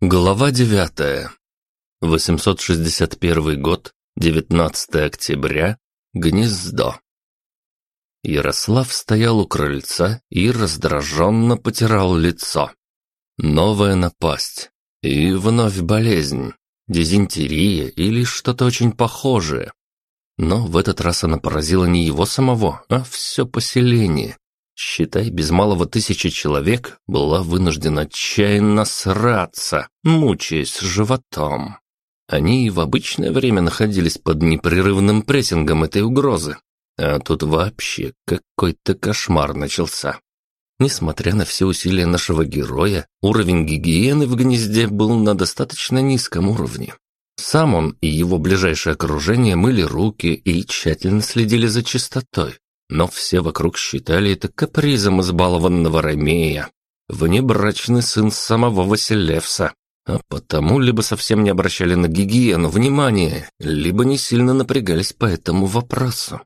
Глава 9. 861 год, 19 октября, Гнездо. Ярослав стоял у крыльца и раздраженно потирал лицо. Новая напасть. И вновь болезнь. Дизентерия или что-то очень похожее. Но в этот раз она поразила не его самого, а все поселение считай, без малого тысячи человек, была вынуждена отчаянно сраться, мучаясь животом. Они и в обычное время находились под непрерывным прессингом этой угрозы. А тут вообще какой-то кошмар начался. Несмотря на все усилия нашего героя, уровень гигиены в гнезде был на достаточно низком уровне. Сам он и его ближайшее окружение мыли руки и тщательно следили за чистотой, но все вокруг считали это капризом избалованного Ромея, внебрачный сын самого Василевса, а потому либо совсем не обращали на гигиену внимания, либо не сильно напрягались по этому вопросу.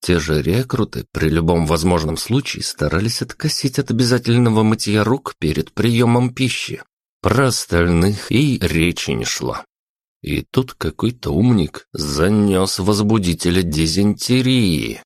Те же рекруты при любом возможном случае старались откосить от обязательного мытья рук перед приемом пищи. Про остальных и речи не шло. И тут какой-то умник занес возбудителя дизентерии,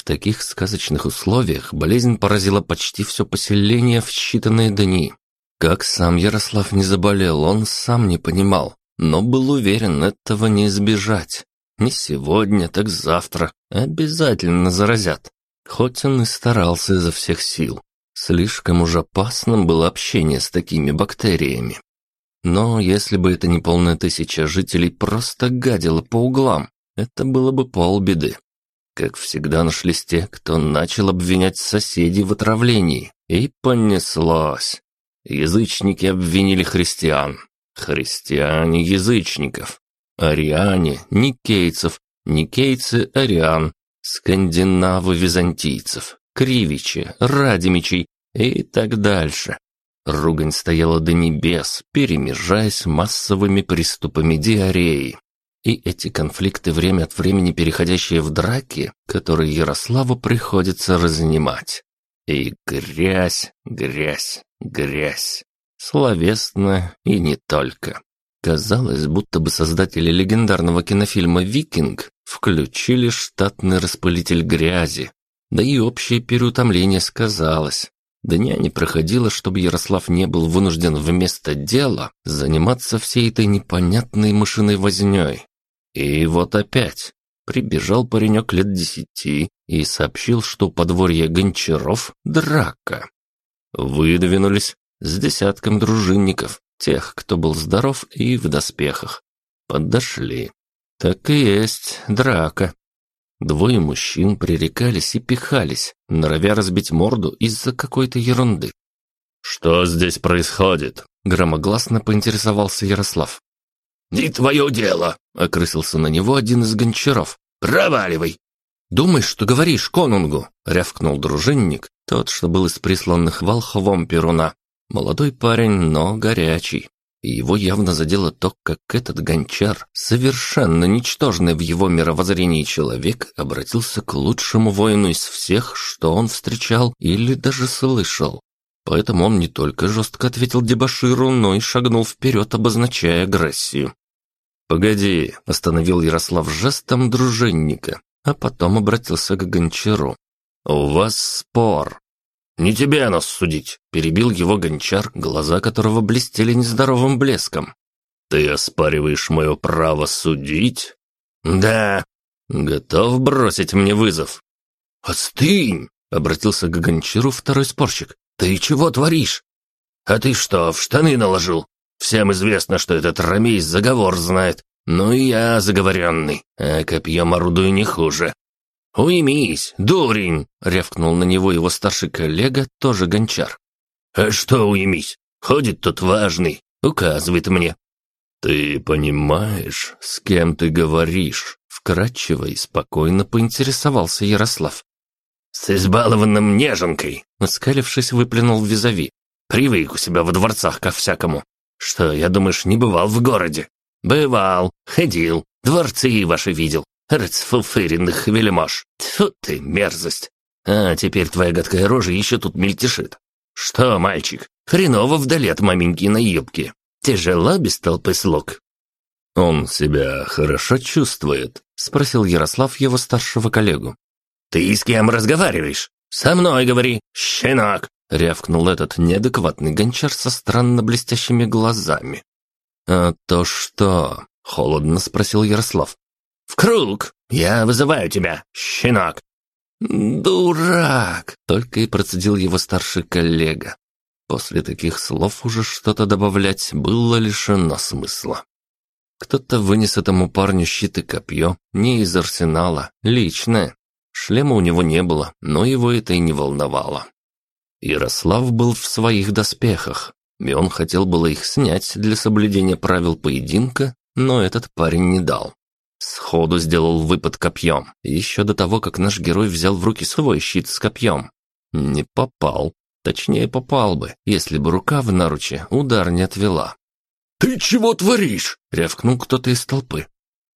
в таких сказочных условиях болезнь поразила почти все поселение в считанные дни. Как сам Ярослав не заболел, он сам не понимал, но был уверен, этого не избежать. Не сегодня, так завтра обязательно заразят. Хоть он и старался изо всех сил. Слишком уж опасным было общение с такими бактериями. Но если бы это не полная тысяча жителей просто гадила по углам, это было бы полбеды. Как всегда нашлись те, кто начал обвинять соседей в отравлении. И понеслось. Язычники обвинили христиан. Христиане язычников. Ариане никейцев. Никейцы ариан. Скандинавы византийцев. Кривичи, радимичей и так дальше. Ругань стояла до небес, перемежаясь массовыми приступами диареи. И эти конфликты, время от времени переходящие в драки, которые Ярославу приходится разнимать. И грязь, грязь, грязь. Словесно и не только. Казалось, будто бы создатели легендарного кинофильма «Викинг» включили штатный распылитель грязи. Да и общее переутомление сказалось. Дня не проходило, чтобы Ярослав не был вынужден вместо дела заниматься всей этой непонятной мышиной вознёй. И вот опять. Прибежал паренек лет десяти и сообщил, что у подворья Гончаров драка. Выдвинулись с десятком дружинников, тех, кто был здоров и в доспехах. Подошли. Так и есть драка. Двое мужчин пререкались и пихались, норовя разбить морду из-за какой-то ерунды. «Что здесь происходит?» – громогласно поинтересовался Ярослав. «Не твое дело!» — окрысился на него один из гончаров. «Проваливай!» «Думаешь, что говоришь конунгу?» — рявкнул дружинник, тот, что был из присланных волхвом Перуна. Молодой парень, но горячий. И его явно задело то, как этот гончар, совершенно ничтожный в его мировоззрении человек, обратился к лучшему воину из всех, что он встречал или даже слышал. Поэтому он не только жестко ответил дебоширу, но и шагнул вперед, обозначая агрессию. «Погоди», — остановил Ярослав жестом дружинника, а потом обратился к Гончару. «У вас спор». «Не тебе нас судить», — перебил его Гончар, глаза которого блестели нездоровым блеском. «Ты оспариваешь мое право судить?» «Да». «Готов бросить мне вызов?» «Остынь!» — обратился к Гончару второй спорщик. «Ты чего творишь? А ты что, в штаны наложил? Всем известно, что этот Ромей заговор знает. Ну и я заговоренный, а копьем орудую не хуже. «Уймись, дурень!» — рявкнул на него его старший коллега, тоже гончар. «А что уймись? Ходит тут важный, указывает мне». «Ты понимаешь, с кем ты говоришь?» Вкратчиво и спокойно поинтересовался Ярослав. «С избалованным неженкой!» — оскалившись, выплюнул визави. «Привык у себя во дворцах ко всякому. «Что, я, думаешь, не бывал в городе?» «Бывал, ходил, дворцы ваши видел, расфуфыренных вельмож. Тьфу ты, мерзость! А теперь твоя гадкая рожа еще тут мельтешит. Что, мальчик, хреново вдали от маменьки на юбке. Тяжело без толпы слуг?» «Он себя хорошо чувствует?» – спросил Ярослав его старшего коллегу. «Ты с кем разговариваешь? Со мной говори, щенок!» – рявкнул этот неадекватный гончар со странно блестящими глазами. «А то что?» – холодно спросил Ярослав. «В круг! Я вызываю тебя, щенок!» «Дурак!» – только и процедил его старший коллега. После таких слов уже что-то добавлять было лишено смысла. Кто-то вынес этому парню щит и копье, не из арсенала, личное. Шлема у него не было, но его это и не волновало. Ярослав был в своих доспехах, и он хотел было их снять для соблюдения правил поединка, но этот парень не дал. Сходу сделал выпад копьем, еще до того, как наш герой взял в руки свой щит с копьем. Не попал. Точнее, попал бы, если бы рука в наруче удар не отвела. «Ты чего творишь?» — рявкнул кто-то из толпы.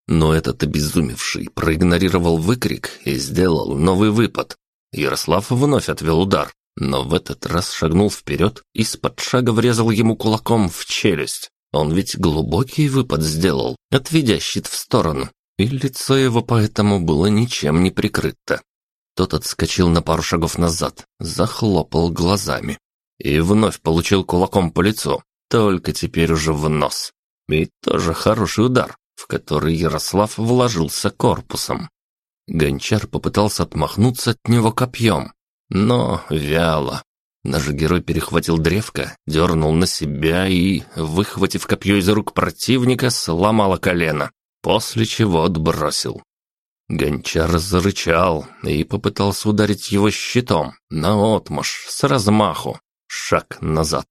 Но этот обезумевший проигнорировал выкрик и сделал новый выпад. Ярослав вновь отвел удар, но в этот раз шагнул вперед и с подшага врезал ему кулаком в челюсть. Он ведь глубокий выпад сделал, отведя щит в сторону, и лицо его поэтому было ничем не прикрыто. Тот отскочил на пару шагов назад, захлопал глазами и вновь получил кулаком по лицу, только теперь уже в нос. И тоже хороший удар, в который Ярослав вложился корпусом. Гончар попытался отмахнуться от него копьем, но вяло. Наш герой перехватил древко, дернул на себя и, выхватив копье из рук противника, сломало колено, после чего отбросил. Гончар зарычал и попытался ударить его щитом, наотмашь, с размаху, шаг назад.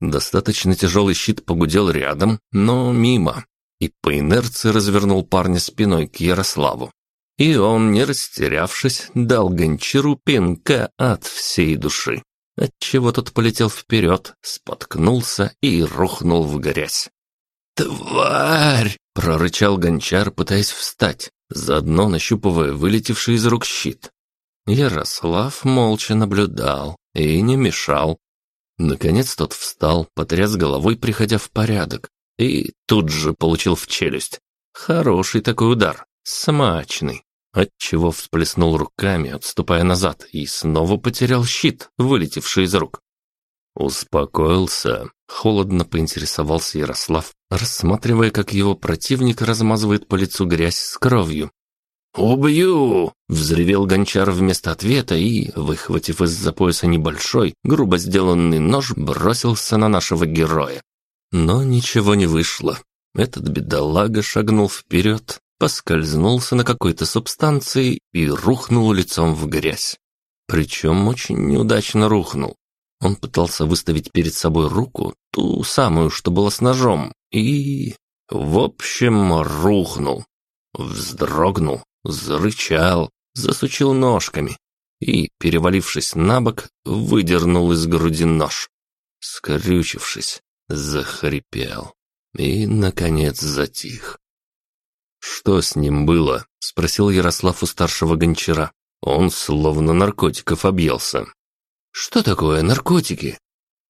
Достаточно тяжелый щит погудел рядом, но мимо, и по инерции развернул парня спиной к Ярославу. И он, не растерявшись, дал гончару пинка от всей души, отчего тот полетел вперед, споткнулся и рухнул в грязь. «Тварь!» — прорычал гончар, пытаясь встать, заодно нащупывая вылетевший из рук щит. Ярослав молча наблюдал и не мешал, Наконец тот встал, потряс головой, приходя в порядок, и тут же получил в челюсть. Хороший такой удар, смачный, отчего всплеснул руками, отступая назад, и снова потерял щит, вылетевший из рук. Успокоился, холодно поинтересовался Ярослав, рассматривая, как его противник размазывает по лицу грязь с кровью, «Убью!» — взревел гончар вместо ответа и, выхватив из-за пояса небольшой, грубо сделанный нож, бросился на нашего героя. Но ничего не вышло. Этот бедолага шагнул вперед, поскользнулся на какой-то субстанции и рухнул лицом в грязь. Причем очень неудачно рухнул. Он пытался выставить перед собой руку, ту самую, что была с ножом, и... В общем, рухнул. Вздрогнул, зарычал, засучил ножками и, перевалившись на бок, выдернул из груди нож. Скрючившись, захрипел и, наконец, затих. «Что с ним было?» — спросил Ярослав у старшего гончара. Он словно наркотиков объелся. «Что такое наркотики?»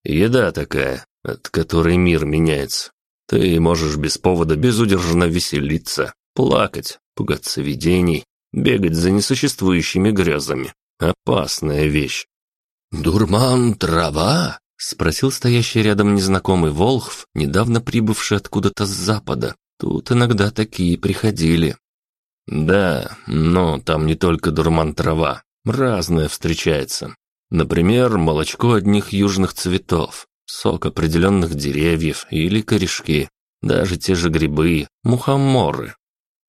«Еда такая, от которой мир меняется. Ты можешь без повода безудержно веселиться, плакать, пугаться видений, бегать за несуществующими грезами. Опасная вещь. «Дурман трава?» — спросил стоящий рядом незнакомый Волхв, недавно прибывший откуда-то с запада. Тут иногда такие приходили. «Да, но там не только дурман трава, разное встречается. Например, молочко одних южных цветов, сок определенных деревьев или корешки, даже те же грибы, мухоморы,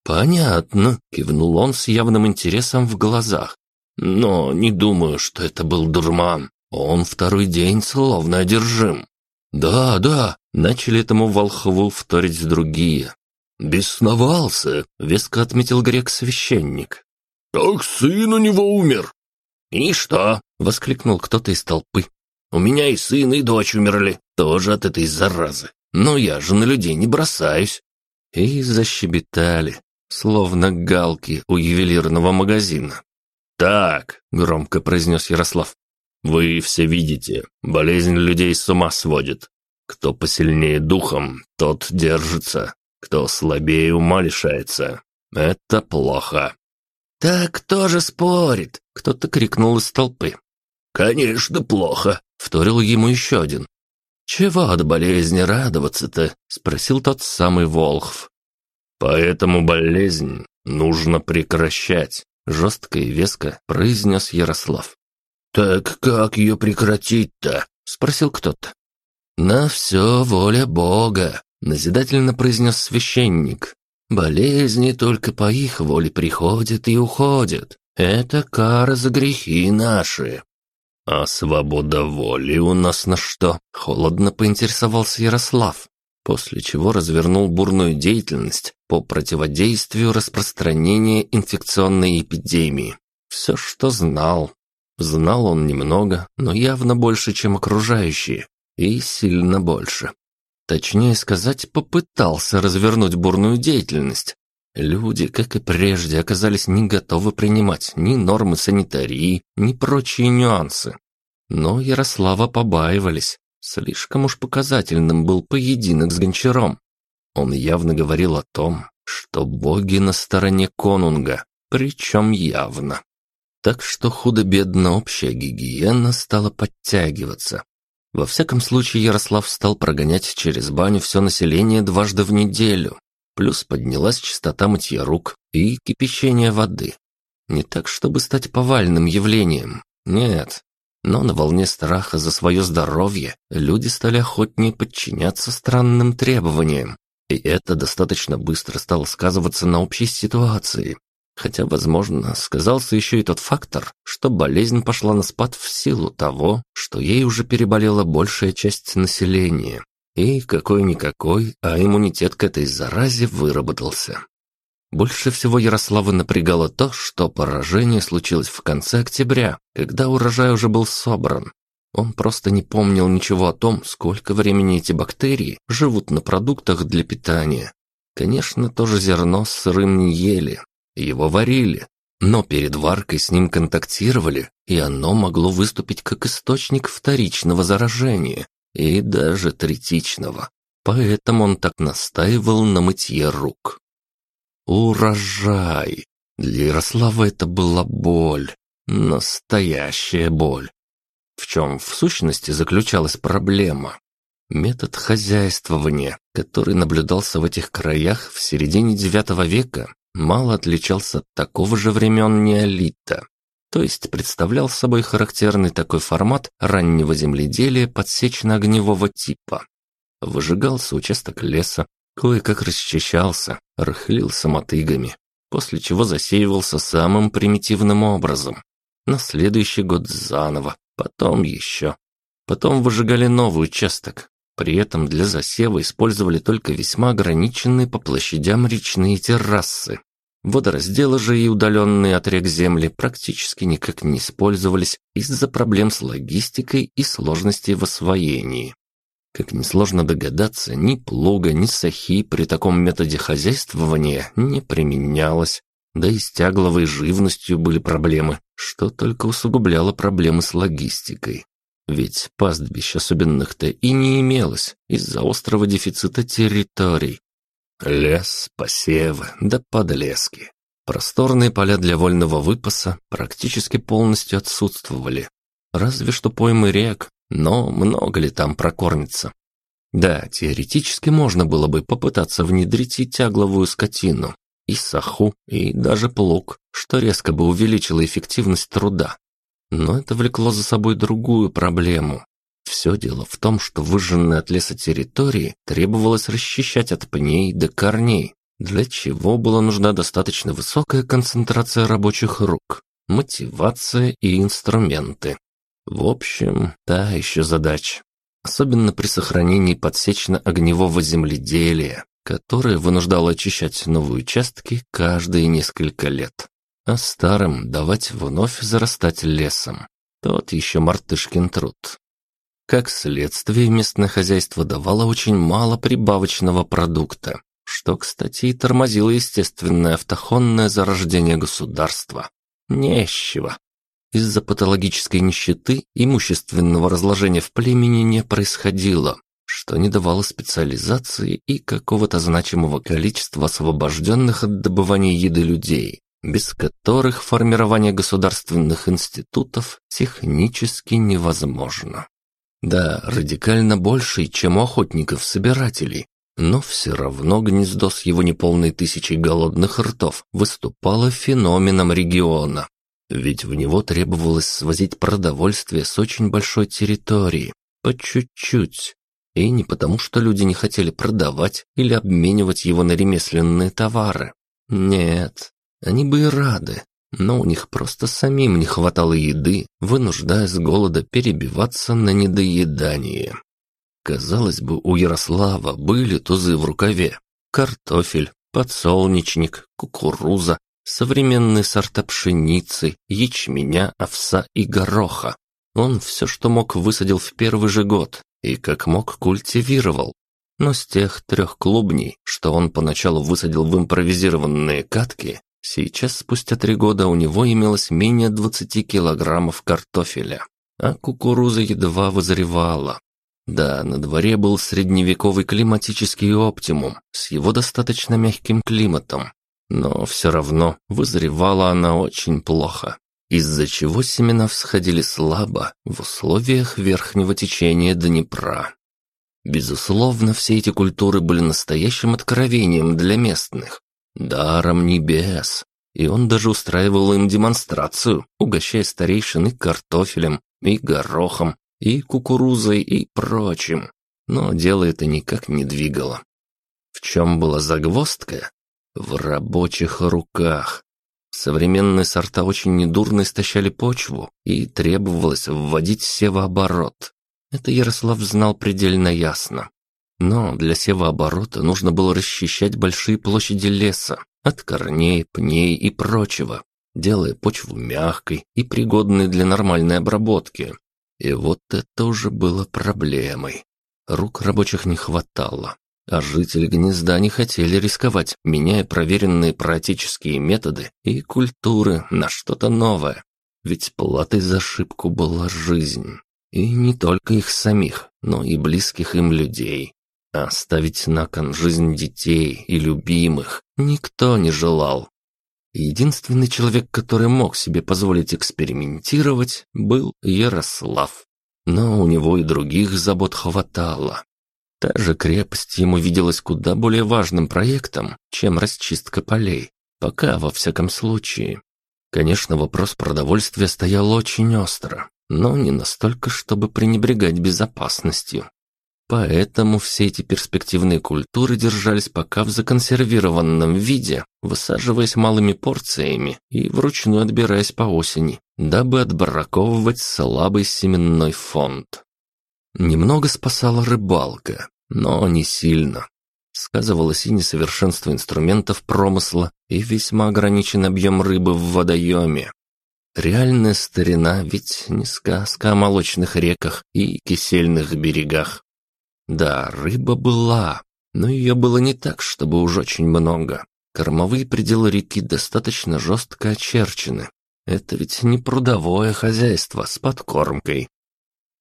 «Понятно», — кивнул он с явным интересом в глазах. «Но не думаю, что это был дурман. Он второй день словно одержим». «Да, да», — начали этому волхву вторить другие. «Бесновался», — веско отметил грек-священник. «Так сын у него умер». «И что?» — воскликнул кто-то из толпы. «У меня и сын, и дочь умерли, тоже от этой заразы. Но я же на людей не бросаюсь». И защебетали, словно галки у ювелирного магазина. «Так», — громко произнес Ярослав, — «вы все видите, болезнь людей с ума сводит. Кто посильнее духом, тот держится. Кто слабее ума лишается. Это плохо. «Так кто же спорит?» — кто-то крикнул из толпы. «Конечно, плохо», — вторил ему еще один. «Чего от болезни радоваться-то?» — спросил тот самый Волхв. «Поэтому болезнь нужно прекращать», — жестко и веско произнес Ярослав. «Так как ее прекратить-то?» — спросил кто-то. «На все воля Бога», — назидательно произнес священник. «Болезни только по их воле приходят и уходят. Это кара за грехи наши». «А свобода воли у нас на что?» — холодно поинтересовался Ярослав, после чего развернул бурную деятельность по противодействию распространения инфекционной эпидемии. Все, что знал. Знал он немного, но явно больше, чем окружающие, и сильно больше. Точнее сказать, попытался развернуть бурную деятельность. Люди, как и прежде, оказались не готовы принимать ни нормы санитарии, ни прочие нюансы. Но Ярослава побаивались. Слишком уж показательным был поединок с Гончаром. Он явно говорил о том, что боги на стороне конунга, причем явно. Так что худо-бедно общая гигиена стала подтягиваться. Во всяком случае, Ярослав стал прогонять через баню все население дважды в неделю. Плюс поднялась частота мытья рук и кипячения воды. Не так, чтобы стать повальным явлением. Нет. Но на волне страха за свое здоровье люди стали охотнее подчиняться странным требованиям. И это достаточно быстро стало сказываться на общей ситуации. Хотя, возможно, сказался еще и тот фактор, что болезнь пошла на спад в силу того, что ей уже переболела большая часть населения. И какой-никакой, а иммунитет к этой заразе выработался. Больше всего Ярослава напрягало то, что поражение случилось в конце октября, когда урожай уже был собран. Он просто не помнил ничего о том, сколько времени эти бактерии живут на продуктах для питания. Конечно, тоже зерно с сырым не ели, его варили, но перед варкой с ним контактировали, и оно могло выступить как источник вторичного заражения и даже третичного. Поэтому он так настаивал на мытье рук. Урожай! Для Ярослава это была боль, настоящая боль. В чем в сущности заключалась проблема? Метод хозяйствования, который наблюдался в этих краях в середине IX века, мало отличался от такого же времен неолита. То есть представлял собой характерный такой формат раннего земледелия подсечно-огневого типа. Выжигался участок леса, кое-как расчищался, рыхлился мотыгами, после чего засеивался самым примитивным образом. На следующий год заново, потом еще. Потом выжигали новый участок, при этом для засева использовали только весьма ограниченные по площадям речные террасы. Водоразделы же и удаленные от рек земли практически никак не использовались из-за проблем с логистикой и сложностей в освоении. Как несложно догадаться, ни плуга, ни сахи при таком методе хозяйствования не применялось. Да и с тягловой живностью были проблемы, что только усугубляло проблемы с логистикой. Ведь пастбищ особенных-то и не имелось из-за острого дефицита территорий. Лес, посевы, да подлески. Просторные поля для вольного выпаса практически полностью отсутствовали. Разве что поймы рек, но много ли там прокормится? Да, теоретически можно было бы попытаться внедрить и тягловую скотину, и саху, и даже плуг, что резко бы увеличило эффективность труда. Но это влекло за собой другую проблему. Все дело в том, что выжженные от леса территории требовалось расчищать от пней до корней, для чего была нужна достаточно высокая концентрация рабочих рук, мотивация и инструменты. В общем, та еще задача. Особенно при сохранении подсечно-огневого земледелия, которое вынуждало очищать новые участки каждые несколько лет а старым давать вновь зарастать лесом. Тот еще мартышкин труд. Как следствие, местное хозяйство давало очень мало прибавочного продукта, что, кстати, и тормозило естественное автохонное зарождение государства. Нещего. Из-за патологической нищеты имущественного разложения в племени не происходило, что не давало специализации и какого-то значимого количества освобожденных от добывания еды людей, без которых формирование государственных институтов технически невозможно. Да, радикально больше, чем у охотников-собирателей, но все равно гнездо с его неполной тысячей голодных ртов выступало феноменом региона. Ведь в него требовалось свозить продовольствие с очень большой территории, по чуть-чуть. И не потому, что люди не хотели продавать или обменивать его на ремесленные товары. Нет, они бы и рады, но у них просто самим не хватало еды, вынуждая с голода перебиваться на недоедание. Казалось бы, у Ярослава были тузы в рукаве. Картофель, подсолнечник, кукуруза, современные сорта пшеницы, ячменя, овса и гороха. Он все, что мог, высадил в первый же год и как мог культивировал. Но с тех трех клубней, что он поначалу высадил в импровизированные катки, сейчас, спустя три года, у него имелось менее 20 килограммов картофеля, а кукуруза едва вызревала. Да, на дворе был средневековый климатический оптимум с его достаточно мягким климатом, но все равно вызревала она очень плохо, из-за чего семена всходили слабо в условиях верхнего течения Днепра. Безусловно, все эти культуры были настоящим откровением для местных, даром небес, и он даже устраивал им демонстрацию, угощая старейшин и картофелем, и горохом, и кукурузой, и прочим. Но дело это никак не двигало. В чем была загвоздка? В рабочих руках. Современные сорта очень недурно истощали почву, и требовалось вводить севооборот. Это Ярослав знал предельно ясно. Но для севооборота нужно было расчищать большие площади леса от корней, пней и прочего, делая почву мягкой и пригодной для нормальной обработки. И вот это уже было проблемой. Рук рабочих не хватало, а жители гнезда не хотели рисковать, меняя проверенные практические методы и культуры на что-то новое. Ведь платой за ошибку была жизнь. И не только их самих, но и близких им людей. Оставить на кон жизнь детей и любимых никто не желал. Единственный человек, который мог себе позволить экспериментировать, был Ярослав. Но у него и других забот хватало. Та же крепость ему виделась куда более важным проектом, чем расчистка полей. Пока, во всяком случае. Конечно, вопрос продовольствия стоял очень остро, но не настолько, чтобы пренебрегать безопасностью. Поэтому все эти перспективные культуры держались пока в законсервированном виде, высаживаясь малыми порциями и вручную отбираясь по осени, дабы отбраковывать слабый семенной фонд. Немного спасала рыбалка, но не сильно. Сказывалось и несовершенство инструментов промысла, и весьма ограниченный объем рыбы в водоеме. Реальная старина ведь не сказка о молочных реках и кисельных берегах. Да, рыба была, но ее было не так, чтобы уж очень много. Кормовые пределы реки достаточно жестко очерчены. Это ведь не прудовое хозяйство с подкормкой.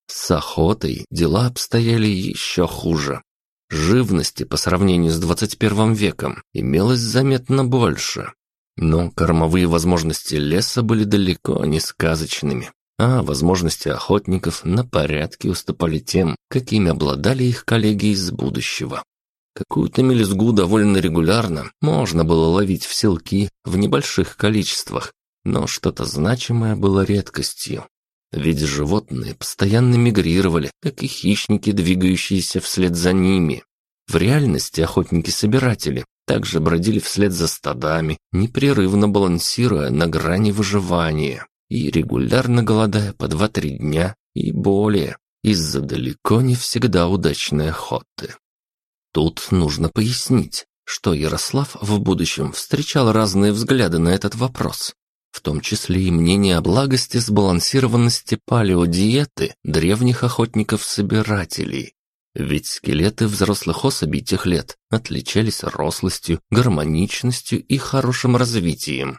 С охотой дела обстояли еще хуже. Живности по сравнению с 21 веком имелось заметно больше. Но кормовые возможности леса были далеко не сказочными а возможности охотников на порядке уступали тем, какими обладали их коллеги из будущего. Какую-то мелюзгу довольно регулярно можно было ловить в селки в небольших количествах, но что-то значимое было редкостью. Ведь животные постоянно мигрировали, как и хищники, двигающиеся вслед за ними. В реальности охотники-собиратели также бродили вслед за стадами, непрерывно балансируя на грани выживания и регулярно голодая по 2-3 дня и более из-за далеко не всегда удачной охоты. Тут нужно пояснить, что Ярослав в будущем встречал разные взгляды на этот вопрос, в том числе и мнение о благости сбалансированности палеодиеты древних охотников-собирателей. Ведь скелеты взрослых особей тех лет отличались рослостью, гармоничностью и хорошим развитием,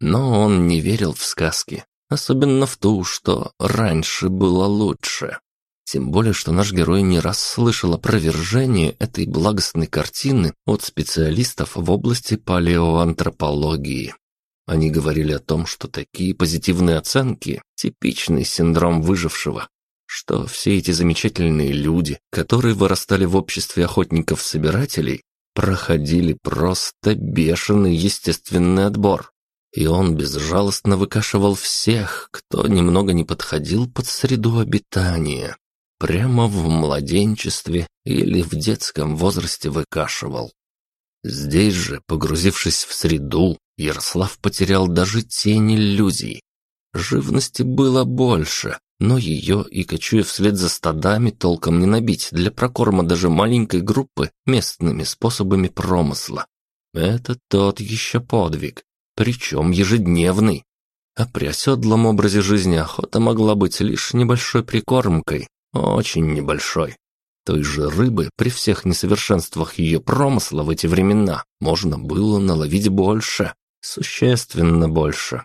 но он не верил в сказки, особенно в ту, что раньше было лучше. Тем более, что наш герой не раз слышал опровержение этой благостной картины от специалистов в области палеоантропологии. Они говорили о том, что такие позитивные оценки – типичный синдром выжившего, что все эти замечательные люди, которые вырастали в обществе охотников-собирателей, проходили просто бешеный естественный отбор. И он безжалостно выкашивал всех, кто немного не подходил под среду обитания. Прямо в младенчестве или в детском возрасте выкашивал. Здесь же, погрузившись в среду, Ярослав потерял даже тень иллюзий. Живности было больше, но ее и кочуя вслед за стадами толком не набить для прокорма даже маленькой группы местными способами промысла. Это тот еще подвиг, причем ежедневный. А при оседлом образе жизни охота могла быть лишь небольшой прикормкой, очень небольшой. Той же рыбы при всех несовершенствах ее промысла в эти времена можно было наловить больше, существенно больше.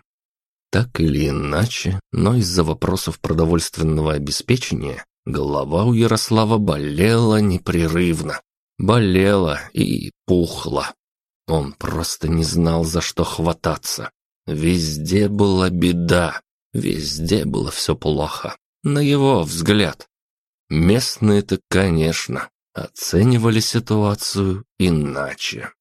Так или иначе, но из-за вопросов продовольственного обеспечения голова у Ярослава болела непрерывно. Болела и пухла. Он просто не знал, за что хвататься. Везде была беда, везде было все плохо, на его взгляд. Местные-то, конечно, оценивали ситуацию иначе.